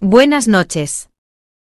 Buenas noches.